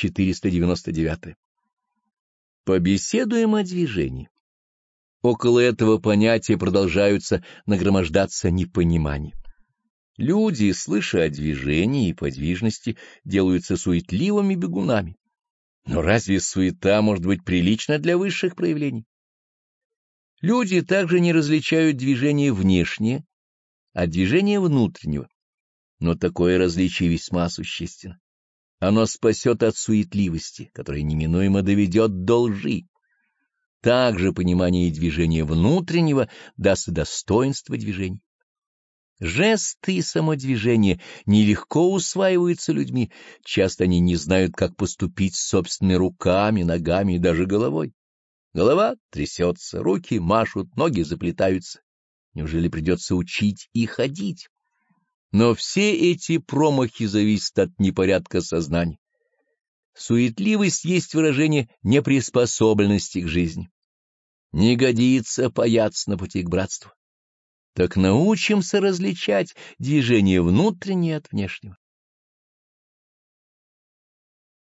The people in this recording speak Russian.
499. Побеседуем о движении. Около этого понятия продолжаются нагромождаться непонимания. Люди, слыша о движении и подвижности, делаются суетливыми бегунами. Но разве суета может быть прилична для высших проявлений? Люди также не различают движение внешнее от движения внутреннего. Но такое различие весьма существенно. Оно спасет от суетливости, которая неминуемо доведет до лжи. Также понимание движения внутреннего даст достоинство движений. Жесты и само движение нелегко усваиваются людьми, часто они не знают, как поступить собственными руками, ногами и даже головой. Голова трясется, руки машут, ноги заплетаются. Неужели придется учить и ходить? Но все эти промахи зависят от непорядка сознания. Суетливость есть выражение неприспособленности к жизни. Не годится паяться на пути к братству. Так научимся различать движение внутреннее от внешнего.